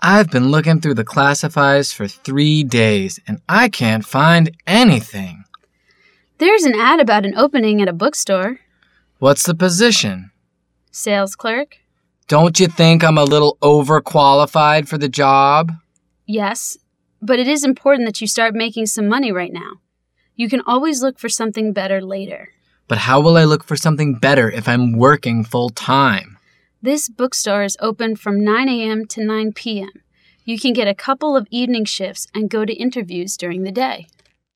I've been looking through the classifieds for three days and I can't find anything. There's an ad about an opening at a bookstore. What's the position? Sales clerk? Don't you think I'm a little overqualified for the job? Yes, but it is important that you start making some money right now. You can always look for something better later. But how will I look for something better if I'm working full time? This bookstore is open from 9 a.m. to 9 p.m. You can get a couple of evening shifts and go to interviews during the day.